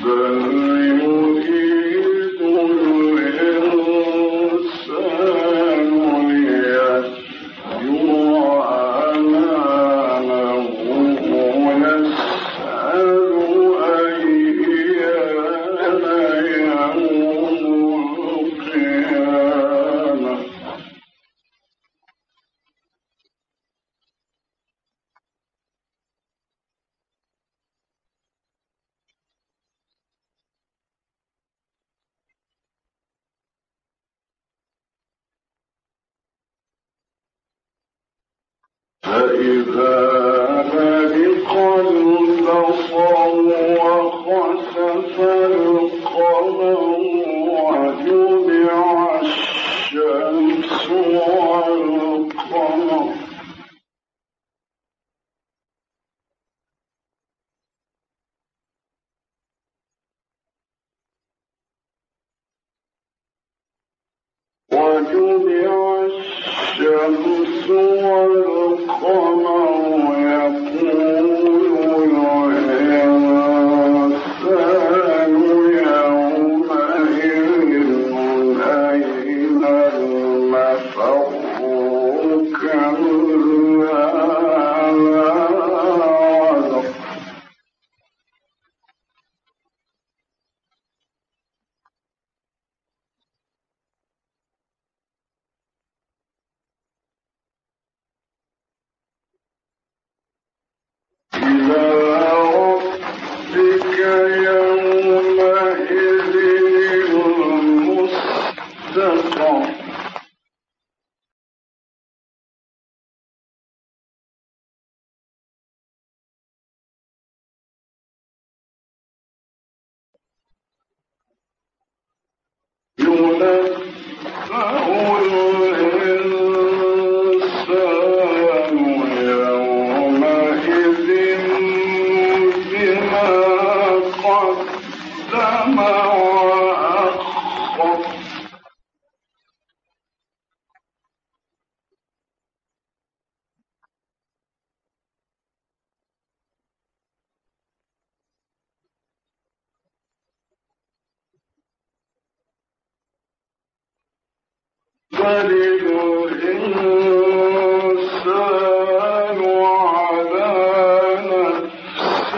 The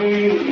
Thank you.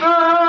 فلا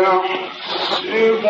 ويحسب العلم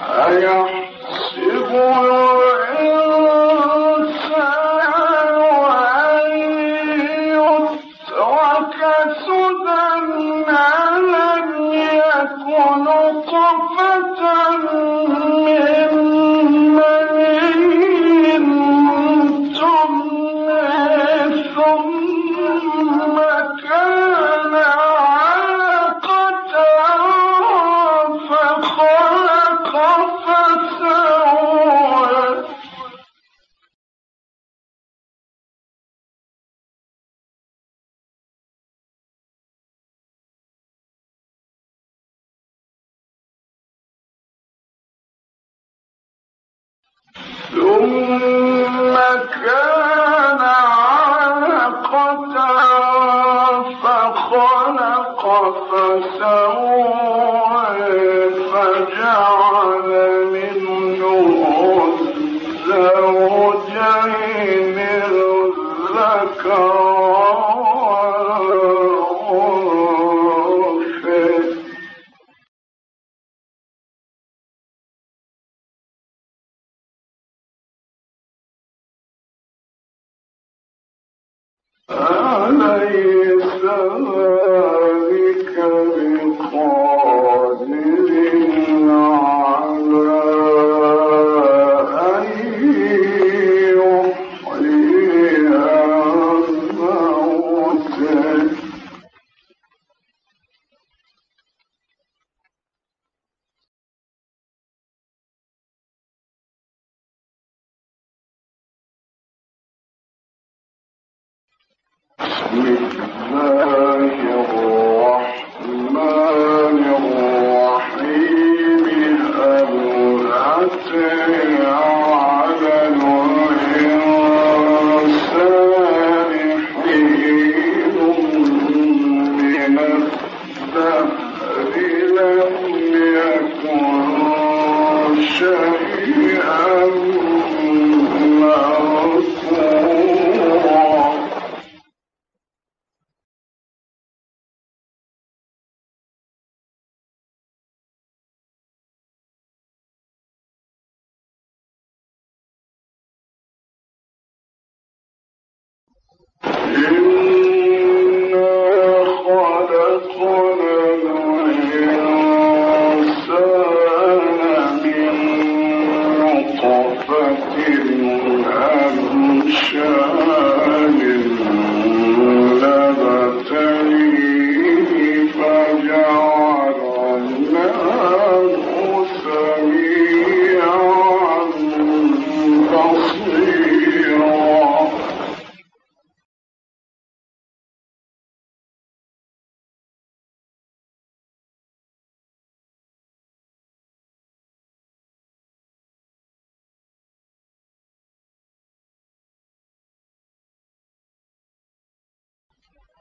哎呀！Spirit of love.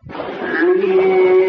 Hallelujah.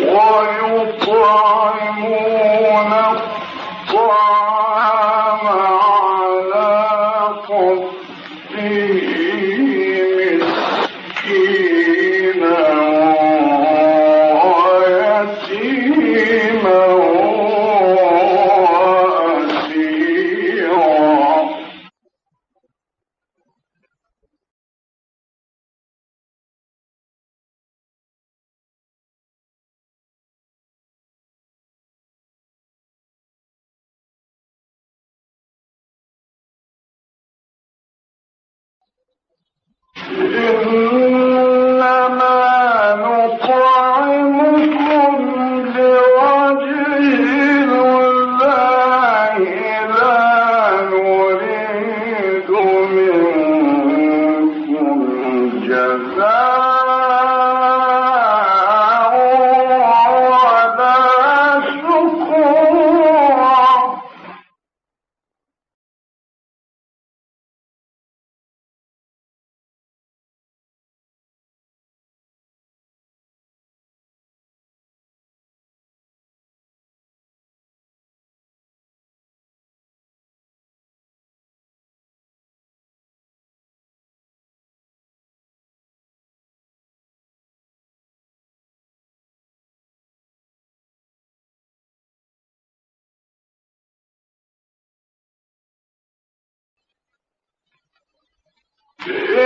ويطعمون الطعام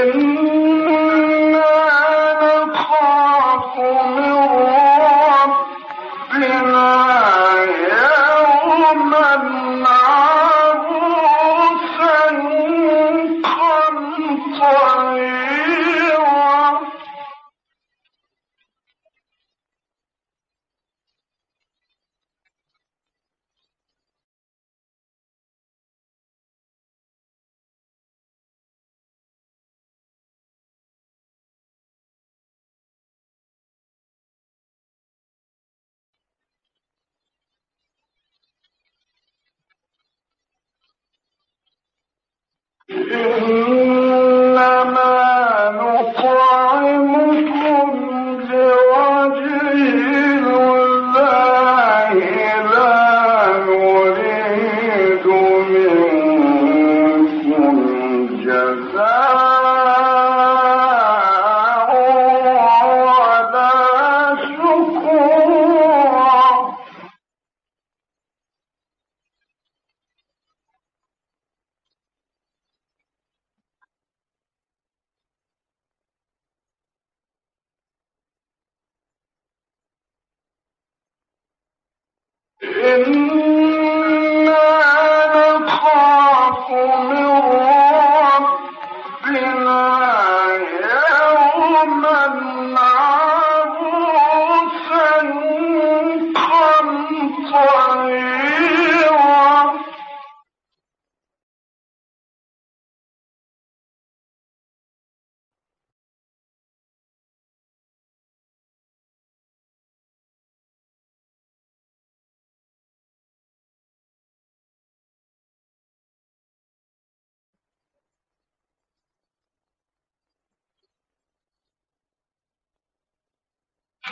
என்று in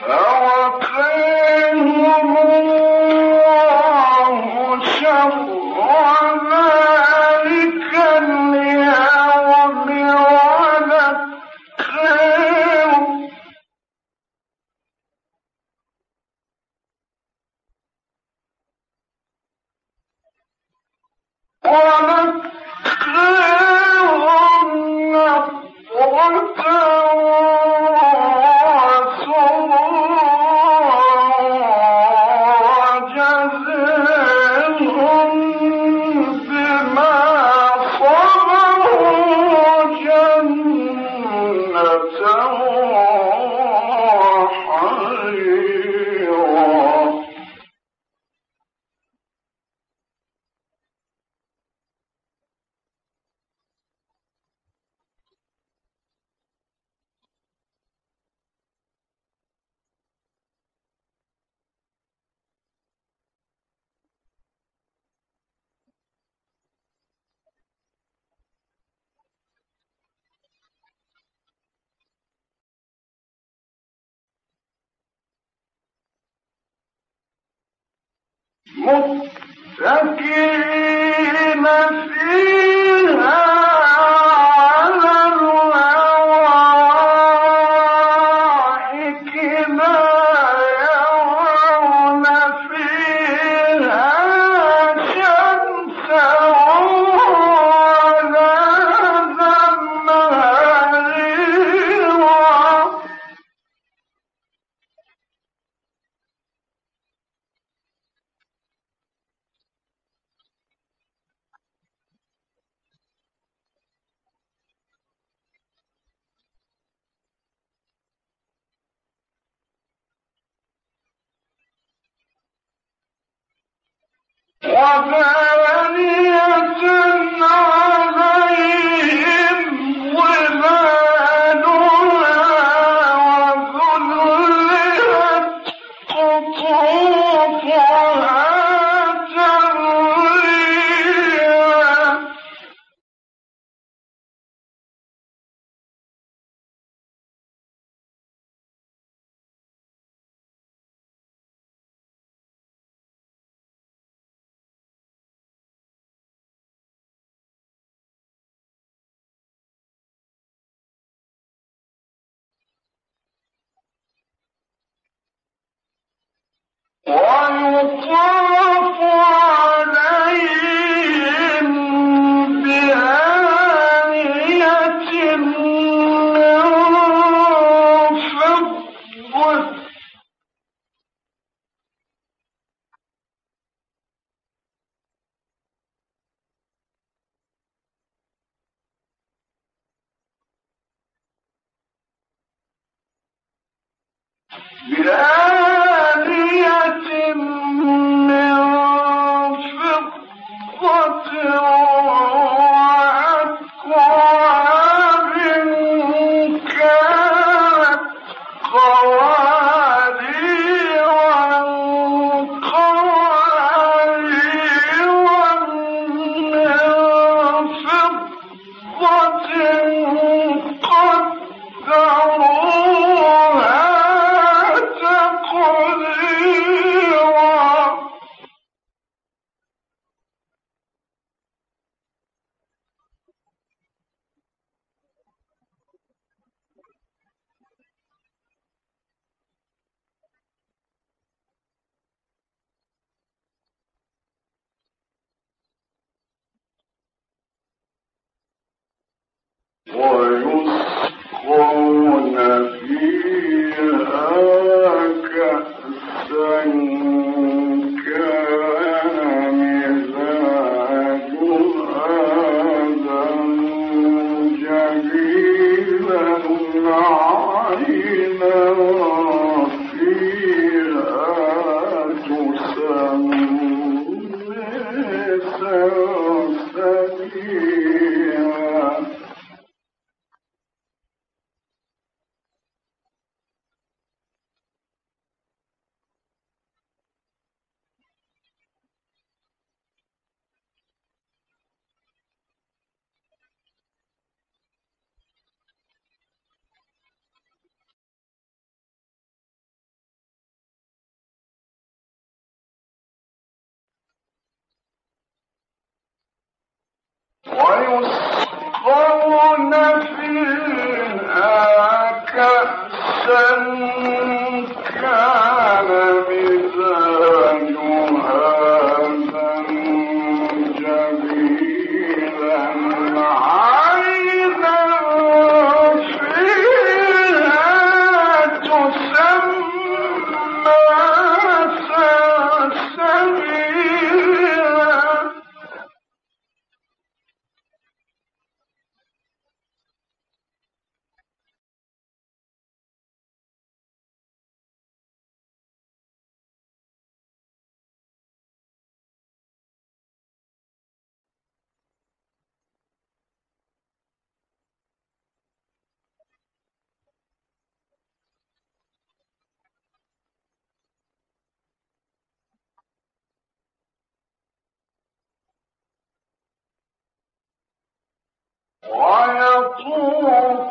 Our prayer. متكئين فيها وثانية ويسقون فيها كأسا. تركوا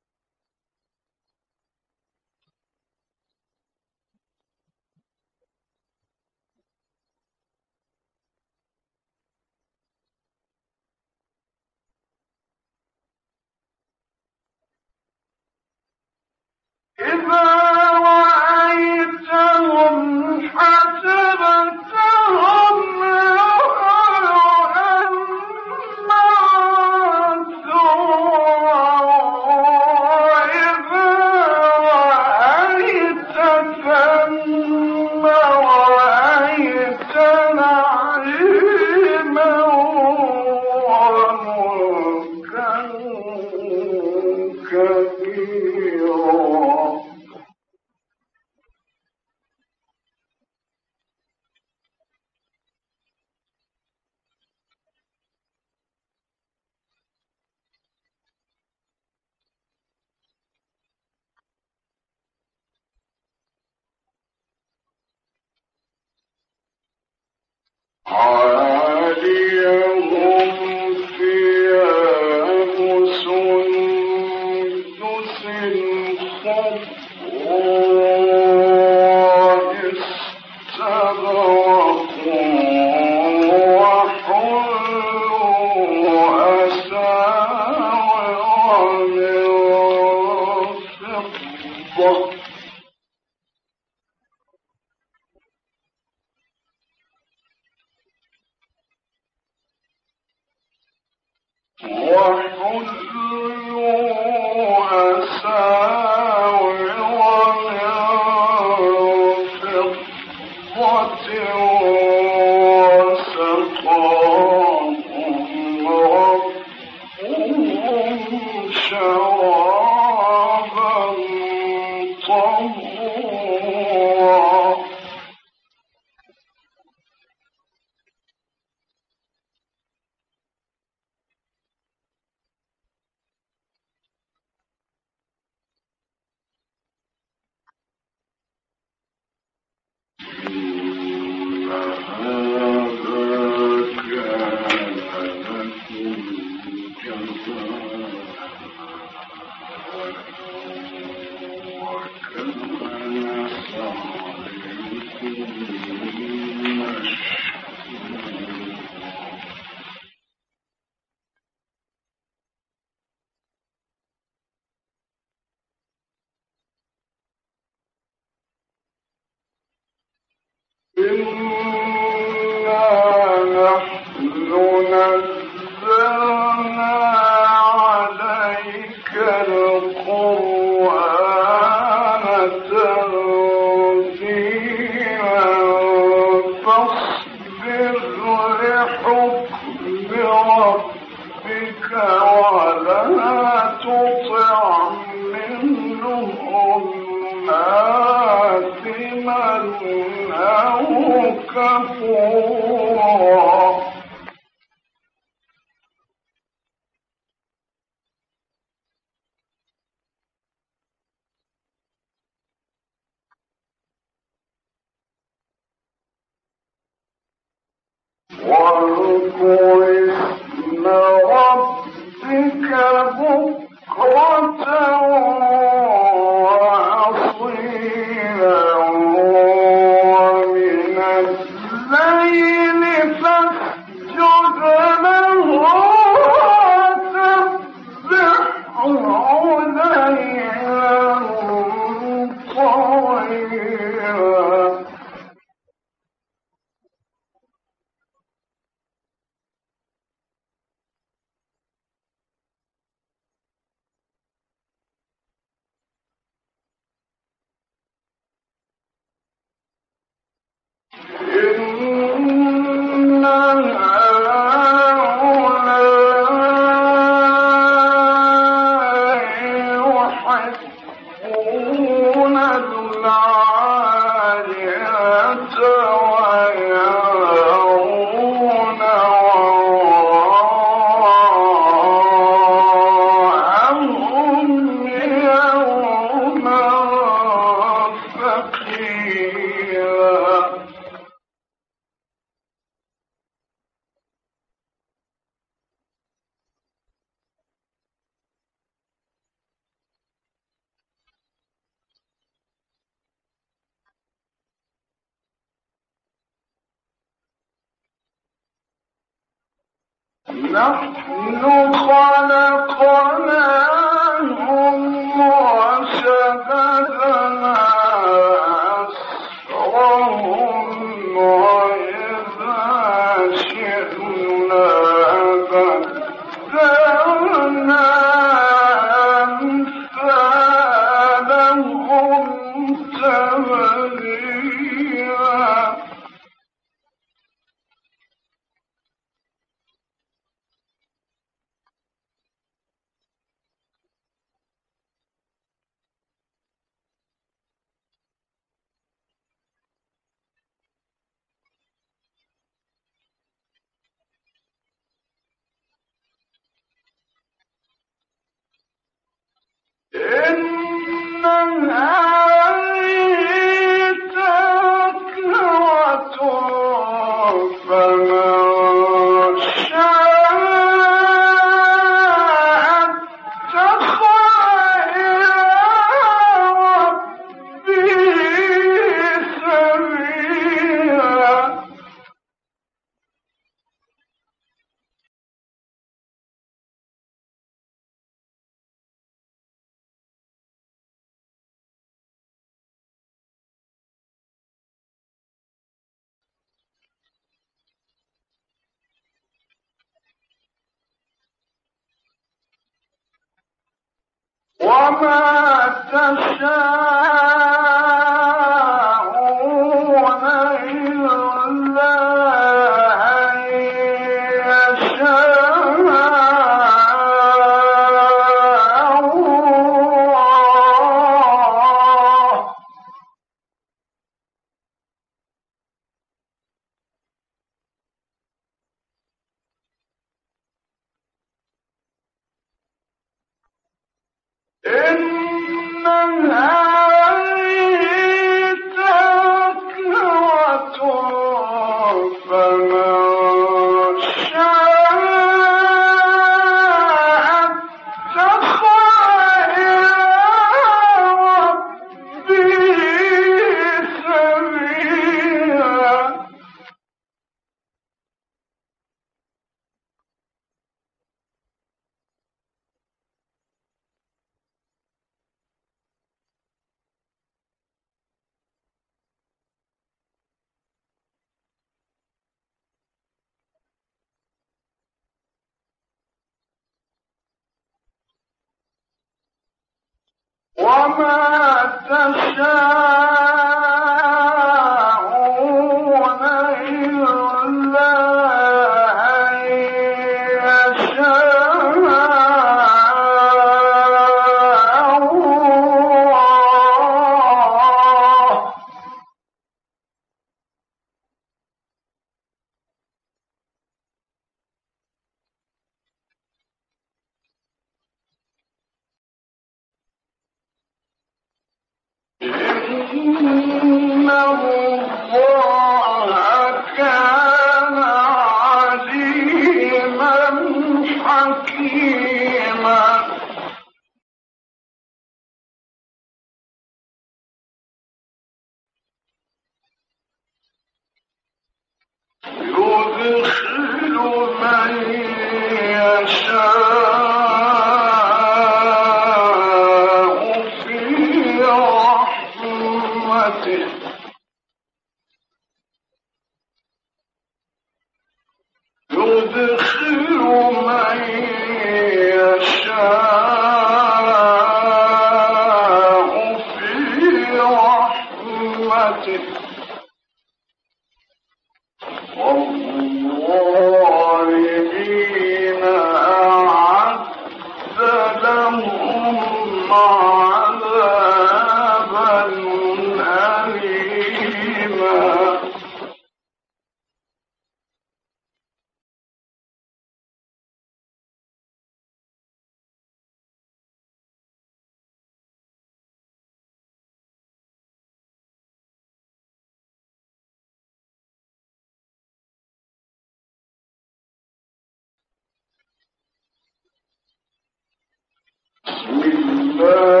فإذا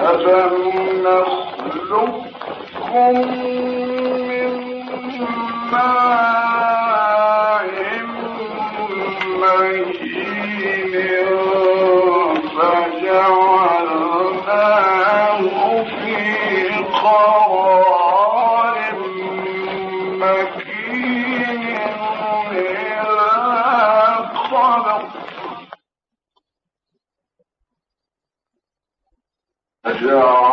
معلوم uh,